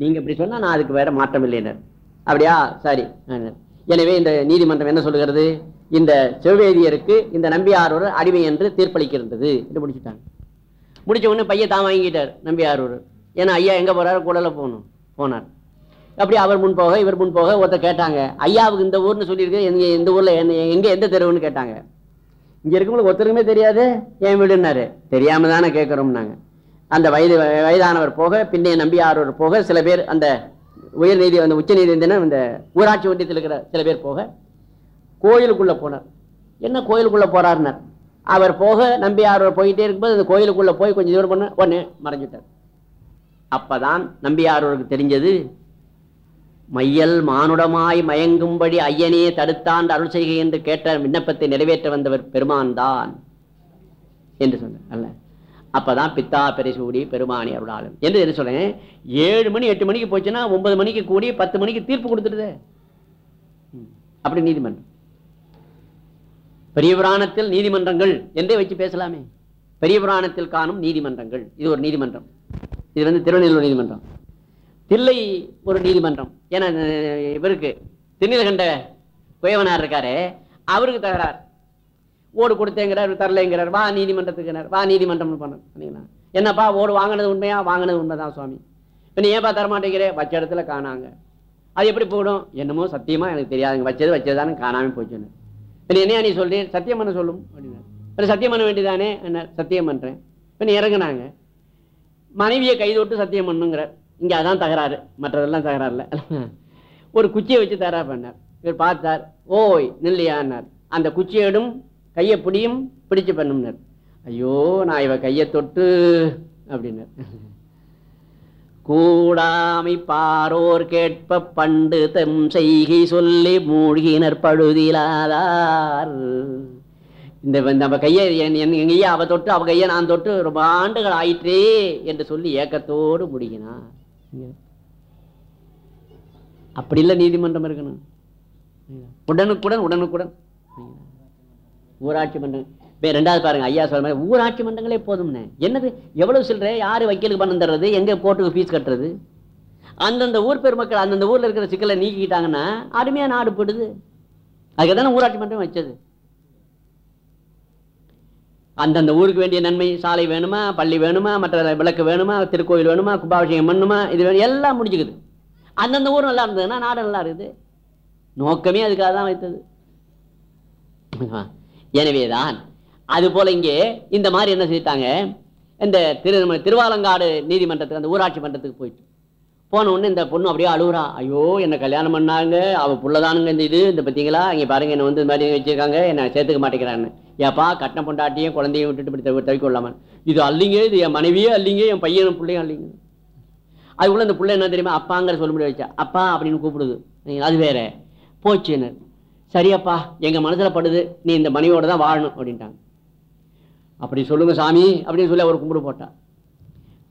நீங்க இப்படி சொன்னா நான் அதுக்கு வேற மாற்றம் இல்லைனர் அப்படியா? சரி. எனவே இந்த நீதிமன்றம் என்ன சொல்லுகிறது? இந்த செவ்வேதியருக்கு இந்த நம்பியாரூர் அடிமை என்று தீர்ப்பளிக்கின்றது என்று முடிச்சுட்டாங்க. முடிச்ச உடனே பையன் தான் வாங்கிட்டார் நம்பியாரூர் ஏன்னா ஐயா எங்க போறாரு கூடல போகணும் போனார். அப்படி அவர் முன் போக இவர் முன் போக ஒருத்தர் கேட்டாங்க ஐயாவுக்கு இந்த ஊர்னு சொல்லியிருக்கு எங்க இந்த ஊர்ல என்ன எங்க எந்த தெருவுன்னு கேட்டாங்க. இங்க இருக்கவங்களுக்கு ஒருத்தருக்குமே தெரியாது என் வீடுன்னாரு? தெரியாம தானே கேட்கிறோம்னாங்க. அந்த வயது வயதானவர் போக பின்னைய நம்பியாரவர் போக சில பேர் அந்த உயர் நீதி அந்த உச்ச நீதிமன்றம் இந்த ஊராட்சி ஒன்றியத்தில் இருக்கிற சில பேர் போக கோயிலுக்குள்ளே போனார். என்ன கோயிலுக்குள்ளே போறாருனார் அவர் போக நம்பியாரவர் போயிட்டே இருக்கும்போது அந்த கோயிலுக்குள்ளே போய் கொஞ்சம் தூரம் பண்ண உடனே மறைஞ்சிட்டார். அப்பதான் நம்பியாரவருக்கு தெரிஞ்சது மையல் மானுடமாய் மயங்கும்படி ஐயனே தடுத்தாண்டு அருள் செய்கை என்று கேட்ட விண்ணப்பத்தை நிறைவேற்ற வந்தவர் பெருமான் தான் என்று சொன்னார். அல்ல. அப்பதான் பித்தா பெரிசூடி பெருமானி அருளாளன். என்று என்ன சொல்றேன்? ஏழு மணி எட்டு மணிக்கு போச்சுன்னா ஒன்பது மணிக்கு கூடி பத்து மணிக்கு தீர்ப்பு கொடுத்துடுது. அப்படி நீதிமன்றம். பெரிய புராணத்தில் நீதிமன்றங்கள் என்றே வச்சு பேசலாமே. பெரிய புராணத்தில் காணும் நீதிமன்றங்கள். இது ஒரு நீதிமன்றம். இது வந்து திருநெல்வேலி நீதிமன்றம். தில்லை ஒரு நீதிமன்றம். ஏன்னா இவருக்கு திருநீலகண்ட குயவனார் இருக்காரு அவருக்கு தகராறு. ஓடு கொடுத்தேங்கிறார் தரலைங்கிறார். வா நீதிமன்றத்துக்குனார். வா நீதிமன்றம் பண்ண என்னப்பா ஓடு வாங்கினது உண்மையா? வாங்கினது உண்மைதான் சுவாமி? இப்போ நீ ஏன்பா தரமாட்டேங்கிறே? வச்ச இடத்துல காணாங்க. அது எப்படி போடும் என்னமோ சத்தியமாக எனக்கு தெரியாதுங்க. வச்சது வச்சதுதானு காணாமல் போச்சுன்னு. இப்போ என்னையா நீ சொல்லி சத்தியம் பண்ண சொல்லும் அப்படின்னா இப்போ சத்தியம் பண்ண வேண்டியதானே என்ன? சத்தியம் பண்ணுறேன் இப்போ நீ இறங்குனாங்க. மனைவியை கைதொட்டு சத்தியம் பண்ணுங்கிறார். இங்கே அதான் தகராறு. மற்றதெல்லாம் தகராறுல ஒரு குச்சியை வச்சு தகராறு பண்ணார். இவர் பார்த்தார் ஓய் நில்லையான்னார் அந்த குச்சியோடும் கையை பிடியும் பிடிச்சு பண்ணும்னார். ஐயோ நான் இவ கையை தொட்டு அப்படின்னார். கூடாமை பாரோர் கேட்ப பண்டு தம் செய்கை சொல்லி மூழ்கினர் பழுதிலாதார். இந்த நம்ம கையை என் அவ தொட்டு அவ கையை நான் தொட்டு ரொம்ப ஆண்டுகள் ஆயிற்றே என்று சொல்லி ஏக்கத்தோடு முடிகினார். அப்படி இல்லை நீதிமன்றம் இருக்கணும். உடனுக்குடன் உடனுக்குடன். ஊராட்சி மன்றம் இப்போ ரெண்டாவது பாருங்க ஐயா சொல்ற மாதிரி ஊராட்சி மன்றங்களே போதும்னு. என்னது? எவ்வளவு சில்லற? யாரு வக்கீலுக்கு பணம் தர்றது? எங்க போட்டுக்கு ஃபீஸ் கட்டுறது? அந்தந்த ஊர் பெருமக்கள் அந்தந்த ஊர்ல இருக்கிற சிக்கலை நீக்கிக்கிட்டாங்கன்னா அருமையா நாடு போடுது. அதுக்கு தானே ஊராட்சி மன்றம் வச்சது. அந்தந்த ஊருக்கு வேண்டிய நன்மை சாலை வேணுமா பள்ளி வேணுமா மற்ற விளக்கு வேணுமா திருக்கோயில் வேணுமா கும்பாபிஷேகம் பண்ணுமா இது வேணும் எல்லாம் முடிஞ்சுக்குது. அந்தந்த ஊர் நல்லா இருந்ததுன்னா நாடு நல்லா இருக்குது. நோக்கமே அதுக்காக தான் வைத்தது எனவேதான். அது போல இங்கே இந்த மாதிரி என்ன செய்தாங்க? இந்த திரு திருவாலங்காடு நீதிமன்றத்துக்கு அந்த ஊராட்சி மன்றத்துக்கு போயிட்டு. போன உடனே இந்த பொண்ணு அப்படியே அழுகுறா. ஐயோ என்ன கல்யாணம் பண்ணாங்க. அவ புள்ளதானுங்க இந்த இது. இந்த பார்த்தீங்களா? இங்க பாருங்க என்ன வந்து இந்த மாதிரி வச்சிருக்காங்க. என்ன சேர்த்துக்க மாட்டேங்கிறான்னு. ஏப்பா கட்டணம் பொண்டாட்டியும் குழந்தையும் விட்டுட்டு இப்படி தவி- இது அல்லிங்க இது என் மனைவியே அல்லிங்க என் பையனும் பிள்ளையும் அல்லிங்க. அதுக்குள்ள அந்த பிள்ளை என்ன தெரியுமா? அப்பாங்கிற சொல்ல முடியாது வச்சா. அப்பா அப்படின்னு கூப்பிடுது. அது வேற. போச்சுன்னு. சரியப்பா எங்கள் மனசில் படுது நீ இந்த மனைவியோட தான் வாழணும் அப்படின்ட்டாங்க. அப்படி சொல்லுங்க சாமி அப்படின்னு சொல்லி அவர் கும்பிடு போட்டா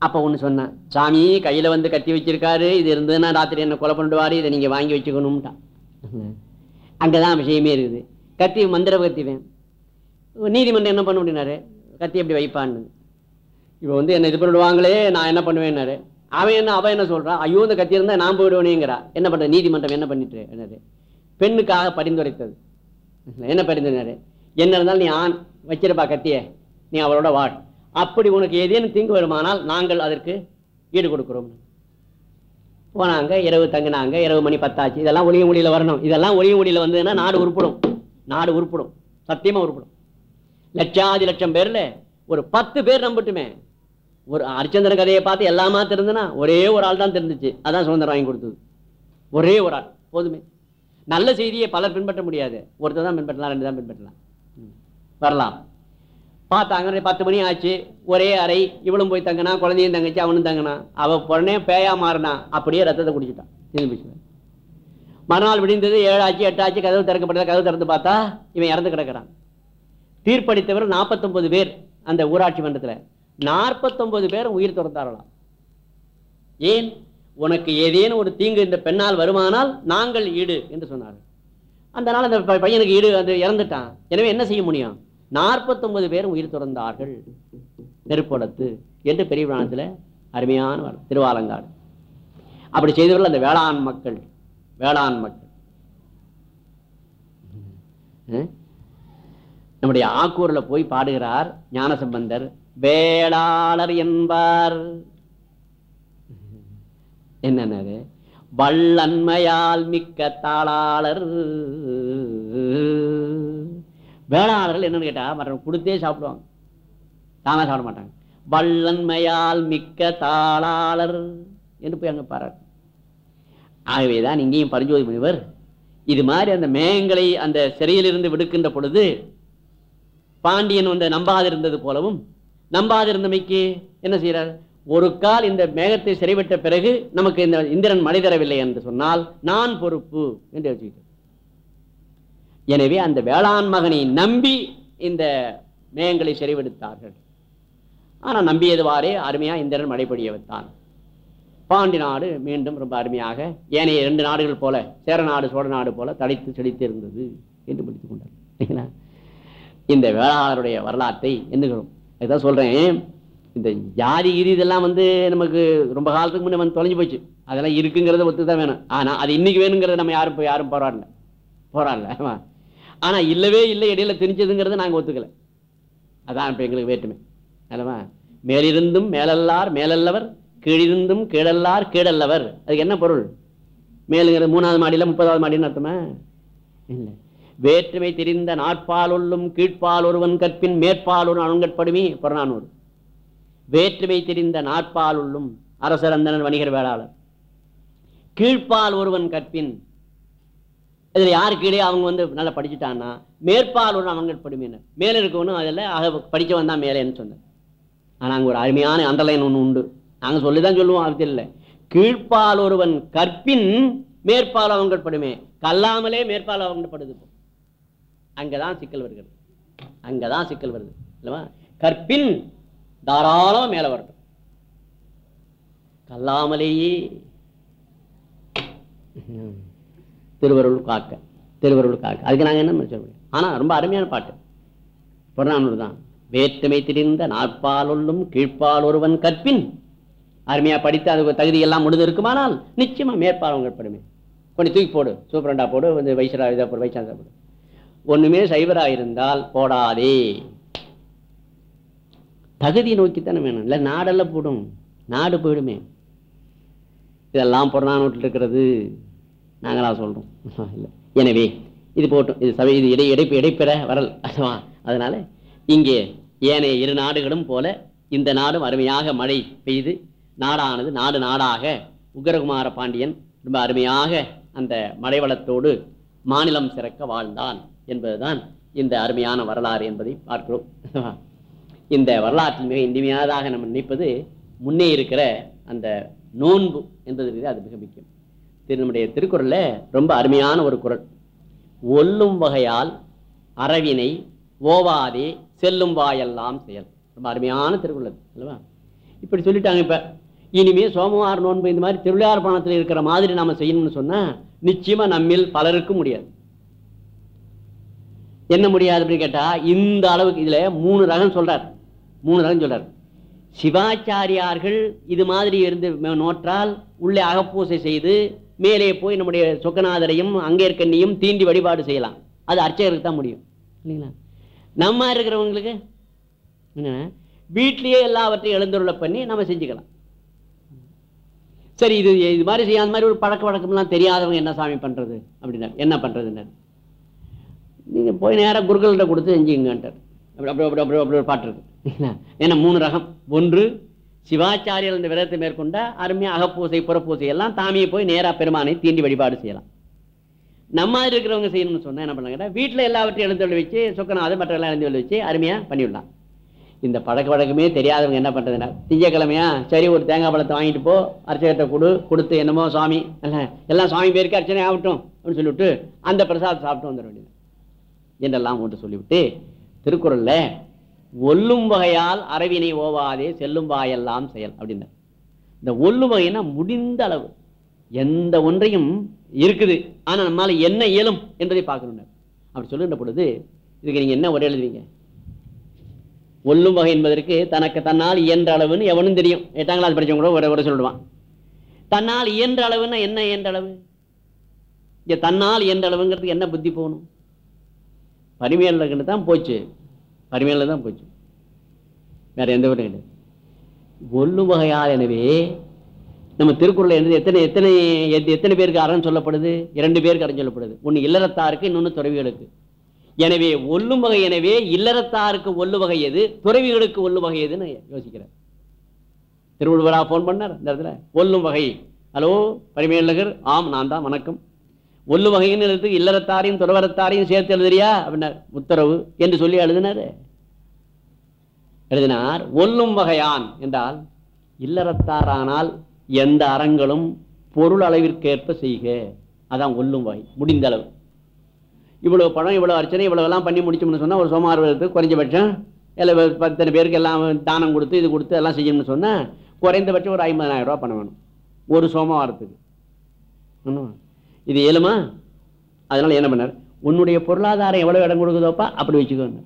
அப்போ ஒன்று சொன்னேன் சாமி கையில் வந்து கத்தி வச்சிருக்காரு இது இருந்ததுன்னா ராத்திரி என்ன கொலை பண்ணிடுவார் இதை நீங்கள் வாங்கி வச்சுக்கணும்ட்டான். அங்கதான் விஷயமே இருக்குது. கத்தி மந்திர கத்திவேன் நீதிமன்றம் என்ன பண்ண முடியினாரு கத்தி எப்படி வைப்பான்னு. இவன் வந்து என்ன இது பண்ணிடுவாங்களே நான் என்ன பண்ணுவேன்னாரு. அவன் என்ன அவன் என்ன சொல்கிறான் ஐயோ இந்த கத்தி இருந்தால் நான் போயிடுவேனேங்கிறா. என்ன பண்ற நீதிமன்றம் என்ன பண்ணிட்டு என்னது? பெண்ணுக்காக பரிந்துரைத்தது. என்ன பரிந்துரைனாரு? என்ன இருந்தாலும் நீ ஆண் வச்சிருப்பா கத்திய நீ அவளோட வாட் அப்படி உனக்கு ஏதேனும் தீங்கு வருமானால் நாங்கள் அதற்கு ஈடு கொடுக்குறோம். போனாங்க இரவு தங்கினாங்க இரவு மணி பத்தாச்சு. இதெல்லாம் ஒளிய மொழியில வரணும். இதெல்லாம் ஒளிய மொழியில வந்ததுன்னா நாடு உருப்பிடும். நாடு உருப்பிடும். சத்தியமாக உருப்பிடும். லட்சாதி லட்சம் பேரில் ஒரு பத்து பேர் நம்பட்டுமே. ஒரு ஹரிச்சந்திரன் கதையை பார்த்து எல்லாமா தெரிஞ்சுன்னா ஒரே ஒரு ஆள் தான் தெரிஞ்சிச்சு. அதான் சுதந்திரம் வாங்கி கொடுத்தது. ஒரே ஒரு ஆள். போதுமே. நல்ல செய்தியை பலர் பின்பற்ற முடியாது. ஒருத்தர் தான் பின்பற்றலாம் ரெண்டு தான் பின்பற்றலாம். வரலாம். பார்த்தாங்க பத்து மணி ஆச்சு. ஒரே அறை இவளும் போய் தங்கினா குழந்தையும் தங்கச்சி அவனும் தங்கினா. அவ உடனே பேயா மாறினா அப்படியே ரத்தத்தை குடிச்சிட்டான். திரும்பி மறுநாள் விடிந்தது ஏழாச்சு எட்டாச்சு கதவு திறக்கப்பட்டது கதவு திறந்து பார்த்தா இவன் இறந்து கிடக்கிறான். தீர்ப்பளித்தவர் நாற்பத்தொன்பது பேர் அந்த ஊராட்சி மன்றத்துல. நாற்பத்தொன்பது பேர் உயிர் துறந்தாரலாம் ஏன்? உனக்கு ஏதேனும் ஒரு தீங்கு இந்த பெண்ணால் வருமானால் நாங்கள் ஈடு என்று சொன்னார்கள் அந்த நாள் அந்த ப- பையனுக்கு ஈடு அது இறந்துட்டான். எனவே என்ன செய்ய முடியும்? நாற்பத்தொன்பது பேரும் உயிர் துறந்தார்கள். நெருப்பொடத்து என்று பெரிய புராணத்துல அருமையான திருவாலங்காடு. அப்படி செய்தவர்கள் அந்த வேளாண் மக்கள். வேளாண் மக்கள். நம்முடைய ஆக்கூரில் போய் பாடுகிறார் ஞானசம்பந்தர். வேளாளர் என்பார். என்னென்னது? வள்ளன்மையால் மிக்க தாளாளர். வேளாளர்கள் என்னன்னு கேட்டா மற்றவங்க கொடுத்தே சாப்பிடுவாங்க. தானே சாப்பிட மாட்டாங்க. வள்ளன்மையால் மிக்க தாளாளர் என்று போய் அங்க பாராட்டு. ஆகவேதான் இங்கேயும் பரிஞ்சோதி முனிவர் இது மாதிரி அந்த மேகங்களை அந்த சிறையிலிருந்து விடுக்கின்ற பொழுது பாண்டியன் வந்து நம்பாதிருந்தது போலவும் நம்பாதிருந்தமைக்கு என்ன செய்கிறார் ஒரு கால் இந்த மேகத்தை சிறைவிட்ட பிறகு நமக்கு இந்த இந்திரன் மழை தரவில்லை என்று சொன்னால் நான் பொறுப்பு என்று வச்சுக்கிட்டேன் எனவே அந்த வேளாண் மகனை நம்பி இந்த மேகங்களை சிறைவிடுத்தார்கள். ஆனால் நம்பியதுவாறே அருமையாக இந்திரன் மழைப்படிய வைத்தான். பாண்டி நாடு மீண்டும் ரொம்ப அருமையாக ஏனைய இரண்டு நாடுகள் போல சேர நாடு சோழ நாடு போல தழைத்து செழித்து இருந்தது என்று முடித்துக் கொண்டார் இந்த வேளாளருடைய வரலாற்றை எண்ணுகிறோம். அதுதான் சொல்கிறேன் இந்த ஜாதி கிரி இதெல்லாம் வந்து நமக்கு ரொம்ப காலத்துக்கு முன்னே வந்து தொலைஞ்சு போச்சு. அதெல்லாம் இருக்குங்கிறத ஒத்து தான் வேணும். ஆனால் அது இன்னைக்கு வேணுங்கிறத நம்ம யாரும் போய் யாரும் போராடல. போராடல. ஆமா. ஆனா இல்லவே இல்லை இடையில திணிச்சதுங்கிறத நாங்கள் ஒத்துக்கல. அதான் இப்போ எங்களுக்கு வேற்றுமை. அல்லவா? மேலிருந்தும் மேலல்லார் மேலல்லவர் கீழிருந்தும் கீழல்லார் கீழல்லவர். அதுக்கு என்ன பொருள்? மேலுங்கிறது மூணாவது மாடியில் முப்பதாவது மாடின்னு அர்த்தமா? இல்லை. வேற்றுமை தெரிந்த நாட்பால் உள்ளும் கீழ்ப்பால் ஒருவன் கற்பின் மேற்பால் ஒரு அணுங்கட்படுமே புறநானூறு. வேற்றுமை தெரிந்த நாட்பால் உள்ளும் அரசரந்தனன் வணிகர் வேளாளர். கீழ்ப்பால் ஒருவன் கற்பின். இதில் யாரு கீழே அவங்க வந்து நல்லா படிச்சுட்டான்னா மேற்பால் ஒரு அணுங்கட்படுமையினர் மேலே இருக்கவனும் அதில் ஆக படிச்சவன் தான் மேலேன்னு சொன்னார். ஆனால் அங்கே ஒரு அருமையான அண்டர்லைன் ஒன்று உண்டு. நாங்கள் சொல்லி தான் சொல்லுவோம் அது இல்லை கீழ்ப்பால் ஒருவன் கற்பின் மேற்பால் அவங்கட்படுமே கல்லாமலே மேற்பால் அவங்கப்படுது அங்கே தான் சிக்கல் வருகிறது. அங்கே தான் சிக்கல் வருது. இல்லவா கற்பின் தாராளமாக மேல வரட்டும். கல்லாமலேயே. திருவருள் காக்க திருவருள் காக்க. அதுக்கு நாங்க என்ன சொல்ல முடியும் ஆனா ரொம்ப அருமையான பாட்டு. புறநானூறு தான். வேற்றுமை திரிந்த நாற்பாலுள்ளும் கீழ்ப்பால் ஒருவன் கற்பின். அருமையா படித்து அதுக்கு தகுதி எல்லாம் முடிந்து இருக்குமானால் நிச்சயமா மேற்பால் கற்படுமே. படுமே கொஞ்சம் தூக்கி போடு. சூப்பரண்டா போடு. வந்து வைசரா இதாக போடு வைசாந்தா போடு. ஒண்ணுமே சைவரா இருந்தால் போடாதே. தகுதியை நோக்கித்தானே வேணும். இல்லை நாடெல்லாம் போடும். நாடு போயிடுமே. இதெல்லாம் புறநானூற்றில் இருக்கிறது. நாங்களா சொல்கிறோம் இல்லை. எனவே இது போட்டும். இது சபை இது இடை இடைப்பு இடைப்பெற வரல் அதுவா அதனால் இங்கே ஏனைய இரு நாடுகளும் போல இந்த நாடும் அருமையாக மழை பெய்து நாடானது நாடு நாடாக உக்ரகுமார பாண்டியன் ரொம்ப அருமையாக அந்த மழை வளத்தோடு மாநிலம் சிறக்க வாழ்ந்தான் என்பதுதான் இந்த அருமையான வரலாறு என்பதை பார்க்கிறோம். இந்த வரலாற்றில் மிக இனிமையானதாக நம்ம நினைப்பது முன்னே இருக்கிற அந்த நோன்பு என்பது அது மிக முக்கியம். திரு நம்முடைய திருக்குறளில் ரொம்ப அருமையான ஒரு குறள். ஒல்லும் வகையால் அறவினை ஓவாதே செல்லும் வாயெல்லாம் செயல். ரொம்ப அருமையான திருக்குறள் அல்லவா? இப்படி சொல்லிட்டாங்க இப்ப. இனிமே சோமவார நோன்பு இந்த மாதிரி திருவிழார் பணத்தில் இருக்கிற மாதிரி நாம செய்யணும்னு சொன்னால் நிச்சயமா நம்மில் பலருக்கும் முடியாது. என்ன முடியாது அப்படின்னு கேட்டா இந்த அளவுக்கு இதுல மூணு ரகம் சொல்கிறார் மூணு ரகம் சொல்றார். சிவாச்சாரியார்கள் இது மாதிரி இருந்து நோற்றால் உள்ளே அகப்பூசை செய்து மேலே போய் நம்முடைய சொக்கநாதரையும் அங்கேற்கண்ணியும் தீண்டி வழிபாடு செய்யலாம். அது அர்ச்சகருக்கு தான் முடியும். இல்லைங்களா? நம்ம இருக்கிறவங்களுக்கு? என்ன? வீட்லேயே எல்லாவற்றையும் எழுந்துருள பண்ணி நம்ம செஞ்சுக்கலாம். சரி இது இது மாதிரி செய்ய அந்த மாதிரி ஒரு பழக்க வழக்கம்லாம் தெரியாதவங்க என்ன சாமி பண்ணுறது அப்படின்னா என்ன பண்றதுன்னாரு? நீங்கள் போய் நேராக குருக்கள்கிட்ட கொடுத்து செஞ்சுங்கன்ட்டார் அப்படி அப்படி அப்படி அப்படி அப்படி ஒரு பாட்டு இருக்கு. ஏன்னா மூணு ரகம்? ஒன்று சிவாச்சாரியர் இந்த விரதத்தை மேற்கொண்ட அருமையாக அகப்பூசை புறப்பூசை எல்லாம் தாமியை போய் நேராக பெருமானை தீண்டி வழிபாடு செய்யலாம். நம்ம மாதிரி இருக்கிறவங்க செய்யணும்னு சொன்னால் என்ன பண்ணாங்கன்னா வீட்டில் எல்லாவற்றையும் எழுந்து வச்சு சொக்கநாதர் மற்ற எழுந்து எழுந்தொழி வச்சு அருமையாக பண்ணிவிடலாம் இந்த பழக்க வழக்கமே தெரியாதவங்க என்ன பண்ணுறதுனா திங்கக்கிழமையா சரி ஒரு தேங்காய் பழத்தை வாங்கிட்டு போ அர்ச்சகத்தை கொடு கொடுத்து என்னமோ சுவாமி எல்லாம் சுவாமி பேருக்கு அர்ச்சனை ஆகட்டும் அப்படின்னு சொல்லிவிட்டு அந்த பிரசாதம் சாப்பிட்டு வந்துட வேண்டியது என்றெல்லாம் ஒன்று சொல்லிவிட்டு திருக்குறளில் ஒல்லும் வகையால் அறவினை ஓவாதே செல்லும் வாயெல்லாம் செயல் அப்படின்னார். இந்த ஒல்லும் வகைன்னா முடிந்த அளவு. எந்த ஒன்றையும் இருக்குது ஆனால் நம்மளால் என்ன இயலும் என்பதை பார்க்கணும் அப்படி சொல்லுகின்ற பொழுது இதுக்கு நீங்கள் என்ன உரை எழுதுவீங்க? ஒல்லும் வகை என்பதற்கு தனக்கு தன்னால் இயன்ற அளவுன்னு எவனும் தெரியும். எட்டாம் கிளாஸ் படிச்சவங்க கூட ஒரு ஒரு சொல்லிடுவான். தன்னால் இயன்ற அளவுன்னா என்ன இயன்ற அளவு? இங்கே தன்னால் இயன்ற அளவுங்கிறதுக்கு என்ன புத்தி போகணும்? பரிமையில தான் போச்சு. பரிமையில தான் போச்சு. வேற எந்த விட இல்லை. ஒல்லு வகையால் எனவே நம்ம திருக்குறள் என்னது எத்தனை எத்தனை எத்தனை பேருக்கு அறன்னு சொல்லப்படுது? இரண்டு பேருக்கு அறன் சொல்லப்படுது. ஒன்று இல்லறத்தாருக்கு இன்னொன்று துறவிகளுக்கு. எனவே ஒல்லும் வகை எனவே இல்லறத்தாருக்கு ஒல்லு வகை எது? துறவிகளுக்கு ஒல்லு வகை எதுன்னு யோசிக்கிறேன் திருவள்ளுவரா ஃபோன் பண்ணார் இந்த இடத்துல. ஒல்லும் வகை. ஹலோ பரிமையழகர் ஆம் நான் தான் வணக்கம். ஒல்லு வகையின் எழுத்து இல்லறத்தாரையும் துறவரத்தாரையும் சேர்த்து எழுதுறியா? அப்படின்னார். உத்தரவு என்று சொல்லி எழுதினார். எழுதினார் ஒல்லும் வகையான் என்றால் இல்லறத்தாரானால் எந்த அறங்களும் பொருள் அளவிற்கேற்ப செய்க. அதான் ஒல்லும் வகை முடிந்த அளவு. இவ்வளவு பணம் இவ்வளோ அர்ச்சனை இவ்வளோலாம் பண்ணி முடிச்சோம்னு சொன்னால் ஒரு சோமார்வத்துக்கு குறைஞ்சபட்சம் இல்லை பத்தனை பேருக்கு எல்லாம் தானம் கொடுத்து இது கொடுத்து எல்லாம் செய்யணும்னு சொன்னால் குறைந்தபட்சம் ஒரு ஐம்பதாயிரம் ரூபா பணம் வேணும். ஒரு சோமவாரத்துக்கு. ஒன்றும் இது ஏழுமா அதனால என்ன பண்ணார்? உன்னுடைய பொருளாதாரம் எவ்வளவு இடம் கொடுக்குதோப்பா? அப்படி வச்சுக்கோங்க.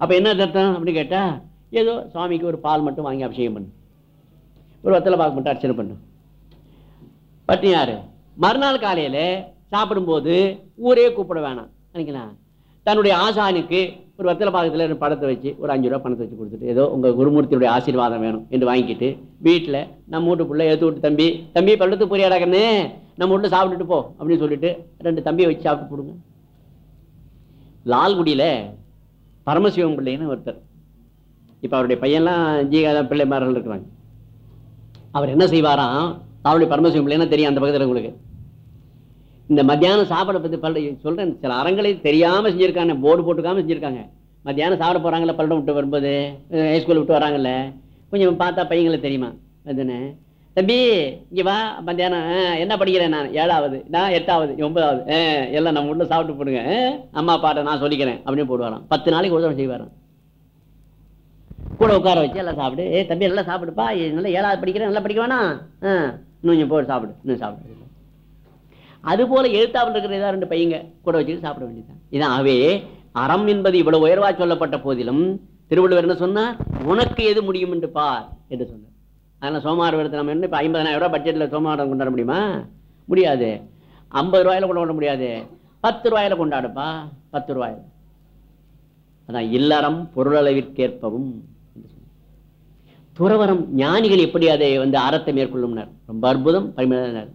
அப்போ என்ன அர்த்தம் அப்படின்னு கேட்டால் ஏதோ சுவாமிக்கு ஒரு பால் மட்டும் வாங்கி அபிஷேகம் பண்ணு. ஒரு வத்தலை பாக்கு மட்டும் அர்ச்சனை பண்ணு. பட்டினியாரு மறுநாள் காலையில் சாப்பிடும்போது ஊரே கூப்பிட வேணாம். சரிங்களா தன்னுடைய ஆசானுக்கு ஒரு வத்தலை பாக்கத்தில் ஒரு படத்தை வச்சு ஒரு அஞ்சு ரூபா பணத்தை வச்சு கொடுத்துட்டு ஏதோ உங்கள் குருமூர்த்தியுடைய ஆசீர்வாதம் வேணும் என்று வாங்கிட்டு வீட்டில் நம்ம மூட்டு பிள்ளை எடுத்து விட்டு தம்பி தம்பி பள்ளத்து புரியாடாக்கண்ணே நம்ம வீட்டுல சாப்பிட்டுட்டு போ அப்படின்னு சொல்லிட்டு ரெண்டு தம்பியை வச்சு சாப்பிட்டு போடுங்க. லால்குடியில் பரமசிவம் பிள்ளைன்னு ஒருத்தர். இப்போ அவருடைய பையன்லாம் ஜீகாத பிள்ளைமார்கள் இருக்கிறாங்க. அவர் என்ன செய்வாராம்? அவருடைய பரமசிவம் பிள்ளைன்னா தெரியும் அந்த பக்கத்தில் உங்களுக்கு. இந்த மத்தியானம் சாப்பிட பற்றி பல்ல சொல்கிறேன் சில அறங்களை தெரியாமல் செஞ்சிருக்காங்க போர்டு போட்டுக்காமல் செஞ்சுருக்காங்க. மத்தியானம் சாப்பிட போகிறாங்களே பல்லடம் விட்டு வரும்போது ஹைஸ்கூல் விட்டு வராங்கல்ல. கொஞ்சம் பார்த்தா பையங்களை தெரியுமா? அதுன்னு. தம்பி இங்க வா மத்தியானம் ஆ, என்ன படிக்கிறேன் நான்? ஏழாவது நான் எட்டாவது ஒன்பதாவது ஆ, எல்லாம் நம்ம உள்ள சாப்பிட்டு போடுங்க அம்மா அப்பாட்ட நான் சொல்லிக்கிறேன் அப்படின்னு போடுவாராம் பத்து நாளைக்கு ஒரு தடவை செய்வாராம். கூட உட்கார வச்சு எல்லாம் சாப்பிடு. ஏ தம்பி நல்லா சாப்பிடுப்பா. நல்லா ஏழாவது படிக்கிறேன் நல்லா படிக்க வேணாம். ஆ, இன்னும் கொஞ்சம் போடு சாப்பிடு இன்னும் சாப்பிடு. அது போல எழுத்தாப்பில் இருக்கிற ஏதாவது ரெண்டு பையங்க கூட வச்சுட்டு சாப்பிட வேண்டியதுதான். இதான். ஆகவே அறம் என்பது இவ்வளவு உயர்வா சொல்லப்பட்ட போதிலும் திருவள்ளுவர் என்ன சொன்னார்? உனக்கு எது முடியும் என்று பார் என்று சொன்னார். அதனால சோமார விரதத்தை நம்ம என்ன இப்போ ஐம்பதாயிரம் ரூபா பட்ஜெட்ல சோமாரம் கொண்டாட முடியுமா? முடியாது. ஐம்பது ரூபாயில கொண்டாட முடியாது. பத்து ரூபாயில கொண்டாடுப்பா. பத்து ரூபாயில் அதான் இல்லறம் பொருளளவிற்கேற்பவும் துறவரம் ஞானிகள் எப்படி அதை வந்து அறத்தை மேற்கொள்ளும்னார்? ரொம்ப அற்புதம் பரிமையினர்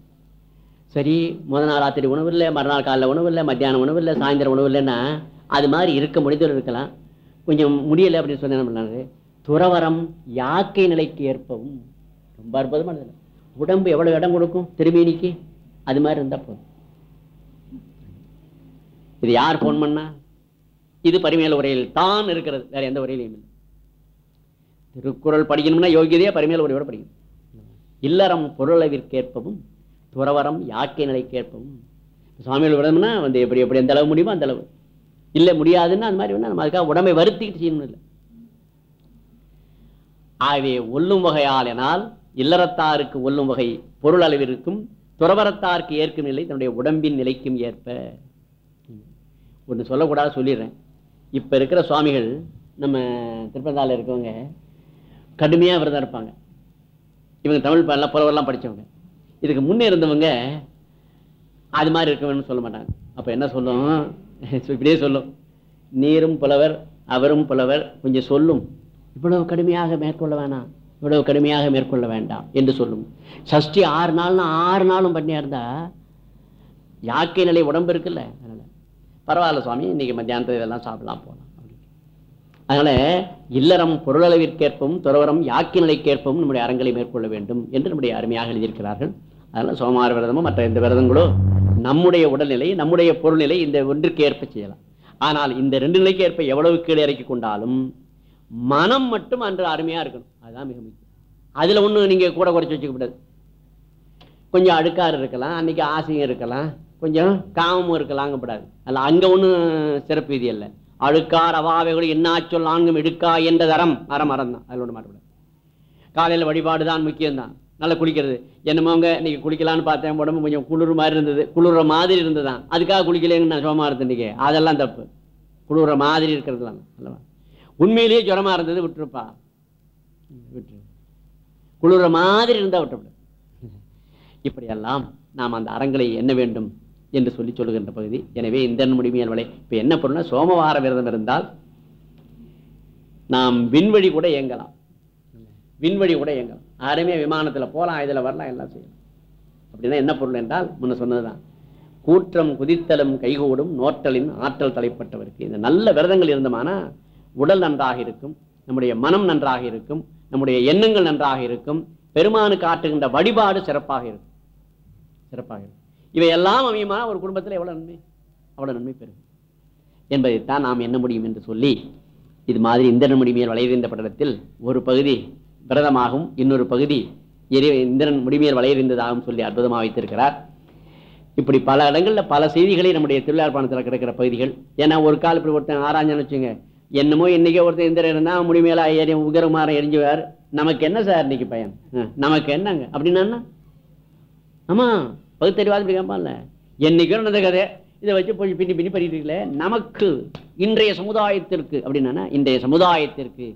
சரி முதல் நாள் ராத்திரி உணவு இல்லை மறுநாள் காலைல உணவு இல்லை மத்தியானம் உணவு இல்லை சாயந்தரம் உணவு இல்லைன்னா அது மாதிரி இருக்க முடிந்தவர் இருக்கலாம். கொஞ்சம் முடியலை அப்படின்னு சொன்ன என்ன துறவரம் யாக்கை நிலைக்கு ஏற்பவும் ரொம்ப அற்புதமானது உடம்பு எவ்வளவு இடம் கொடுக்கும் திருமேனிக்கு அது மாதிரி இருந்தா போதும். இது யார் போன் பண்ணா? இது பரிமையல் உரையில் தான் இருக்கிறது. வேற எந்த உரையிலையும் இல்லை. திருக்குறள் படிக்கணும்னா யோகியதையே பரிமையல் உரையோட படிக்கணும். இல்லறம் பொருளவிற்கேற்பவும் துறவரம் யாக்கை நிலைக்கேற்பவும். சுவாமிகள் விடணும்னா வந்து எப்படி எப்படி எந்த அளவு முடியுமோ அந்த அளவு. இல்லை முடியாதுன்னா அந்த மாதிரி வேணா நம்ம அதுக்காக உடம்பை வருத்திக்கிட்டு செய்யணும் இல்லை. ஆகவே ஒல்லும் வகையால் வகையாலினால் இல்லறத்தாருக்கு ஒல்லும் வகை பொருள் அளவிற்கும் துறவரத்தாருக்கு ஏற்கும் நிலை தன்னுடைய உடம்பின் நிலைக்கும் ஏற்ப. ஒன்று சொல்லக்கூடாது சொல்லிடுறேன். இப்போ இருக்கிற சுவாமிகள் நம்ம திருப்பந்தால இருக்கவங்க கடுமையாக விரதம் இருப்பாங்க. இவங்க தமிழ் பல புலவரெல்லாம் படிச்சவங்க. இதுக்கு முன்னே இருந்தவங்க அது மாதிரி இருக்கணும்னு சொல்ல மாட்டாங்க. அப்போ என்ன சொல்லும்? இப்படியே சொல்லும். நீரும் புலவர் அவரும் புலவர் கொஞ்சம் சொல்லும். இவ்வளவு கடுமையாக மேற்கொள்ள வேணாம். இவ்வளவு கடுமையாக மேற்கொள்ள வேண்டாம் என்று சொல்லும். சஷ்டி ஆறு நாள்னா ஆறு நாளும் பண்ணியா இருந்தா யாக்கை நிலை உடம்பு இருக்குல்ல? அதனால. பரவாயில்ல சுவாமி இன்னைக்கு மத்தியானத்தை இதெல்லாம் சாப்பிடலாம் போகலாம். அதனால இல்லறம் பொருளளவிற்கேற்பவும் துறவரம் யாக்கி நிலைக்கேற்பவும் நம்முடைய அறங்களை மேற்கொள்ள வேண்டும் என்று நம்முடைய அருமையாக எழுதியிருக்கிறார்கள். அதனால சோமார விரதமும் மற்ற எந்த விரதங்களோ நம்முடைய உடல்நிலை நம்முடைய பொருள்நிலை இந்த ஒன்றுக்கு ஏற்ப செய்யலாம். ஆனால் இந்த ரெண்டு நிலைக்கு ஏற்ப எவ்வளவு கீழே இறக்கி கொண்டாலும் மனம் மட்டும் அன்று அருமையாக இருக்கணும். அதுதான் மிக முக்கியம். அதுல ஒண்ணு நீங்க கூட குறைச்சி வச்சுக்க கூடாது. கொஞ்சம் அழுக்காறு இருக்கலாம் அன்னைக்கு ஆசையும் இருக்கலாம் கொஞ்சம் காமமும் இருக்கலாங்கப்படாது அல்ல அங்க ஒண்ணும் சிறப்பு இது இல்லை. அழுக்கார் அவாவைகள் என்ன சொல்லாங்கும் எடுக்கா என்ற தரம் அறம் அறம் தான். அதில் ஒன்று மாட்டக்கூடாது. காலையில் வழிபாடு தான் முக்கியம்தான். நல்லா குளிக்கிறது. என்னமோங்க இன்னைக்கு குளிக்கலான்னு பார்த்தேன் உடம்பு கொஞ்சம் குளிர் மாதிரி இருந்தது. குளிர்ற மாதிரி இருந்ததுதான். அதுக்காக குளிக்கலைன்னு நான் சுகமாக இருந்தேன் இன்னைக்கு அதெல்லாம் தப்பு. குளிர்ற மாதிரி இருக்கிறதுலாம் அல்லவா? உண்மையிலேயே ஜுரமா இருந்தது விட்டுருப்பா. விட்டுரு குளிர்ற மாதிரி இருந்தா விட்டுவிடு இப்படியெல்லாம் நாம் அந்த அறங்களை என்ன வேண்டும் என்று சொல்லி சொல்லுகின்ற பகுதி. எனவே இந்த முடிமையல் வலை இப்போ என்ன பொருள்னா சோமவார விரதம் இருந்தால் நாம் விண்வழி கூட இயங்கலாம். விண்வழி கூட இயங்கலாம். யாருமே விமானத்தில் போகலாம் இதில் வரலாம் எல்லாம் செய்யலாம். அப்படின்னா என்ன பொருள் என்றால் முன்ன சொன்னதுதான். கூற்றம் குதித்தலும் கைகூடும் நோற்றலின் ஆற்றல் தலைப்பட்டவருக்கு. இந்த நல்ல விரதங்கள் இருந்தமானா உடல் நன்றாக இருக்கும் நம்முடைய மனம் நன்றாக இருக்கும் நம்முடைய எண்ணங்கள் நன்றாக இருக்கும். பெருமானுக்கு ஆற்றுகின்ற வழிபாடு சிறப்பாக இருக்கும். சிறப்பாக இருக்கும். இவையெல்லாம் அமையுமா? ஒரு குடும்பத்தில் எவ்வளோ நன்மை? அவ்வளோ நன்மை பெறும். என்பதைத்தான் நாம் எண்ண முடியும் என்று சொல்லி இது மாதிரி இந்திரன் முடிமையில் வளையறிந்த படலத்தில் ஒரு பகுதி விரதமாகவும் இன்னொரு பகுதி எரி இந்திரன் முடிமையில் வளையறிந்ததாகவும் சொல்லி அற்புதமாக வைத்திருக்கிறார். இப்படி பல இடங்களில் பல செய்திகளை நம்முடைய திருவிழாப்பாணத்தில் கிடக்கிற பகுதிகள். ஏன்னா ஒரு கால் இப்படி ஒருத்தன் ஆராய்ஞ்சான்னு வச்சுங்க என்னமோ இன்னைக்கே ஒருத்தர் இந்திரன் முடிமையில எரி உகரமாரம் எரிஞ்சுவார். நமக்கு என்ன சார் இன்னைக்கு பயன் நமக்கு என்னங்க? அப்படின்னா ஆமா பகுத்தறிவாது இப்படி கேட்பான்ல. என்னைக்கு நடந்த கதை? இதை வச்சு போய் பின்னி பின்னி பண்ணிட்டு நமக்கு இன்றைய சமுதாயத்திற்கு அப்படின்னா இன்றைய சமுதாயத்திற்கு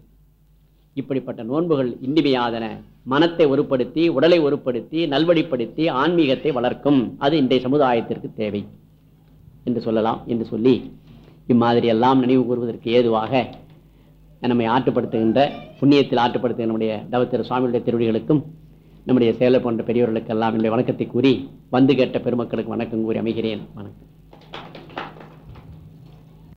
இப்படிப்பட்ட நோன்புகள் இன்றிமையாதன மனத்தை ஒருப்படுத்தி உடலை ஒருப்படுத்தி நல்வழிப்படுத்தி ஆன்மீகத்தை வளர்க்கும். அது இன்றைய சமுதாயத்திற்கு தேவை என்று சொல்லலாம் என்று சொல்லி இம்மாதிரி எல்லாம் நினைவு கூறுவதற்கு ஏதுவாக நம்மை ஆற்றுப்படுத்துகின்ற புண்ணியத்தில் ஆட்டுப்படுத்துகிற நம்முடைய தவத்திரு சுவாமியுடைய திருவடிகளுக்கும் நம்முடைய சேலை போன்ற பெரியவர்களுக்கெல்லாம் என்னுடைய வணக்கத்தை கூறி வந்து கேட்ட பெருமக்களுக்கு வணக்கம் கூறி அமைகிறேன். வணக்கம்.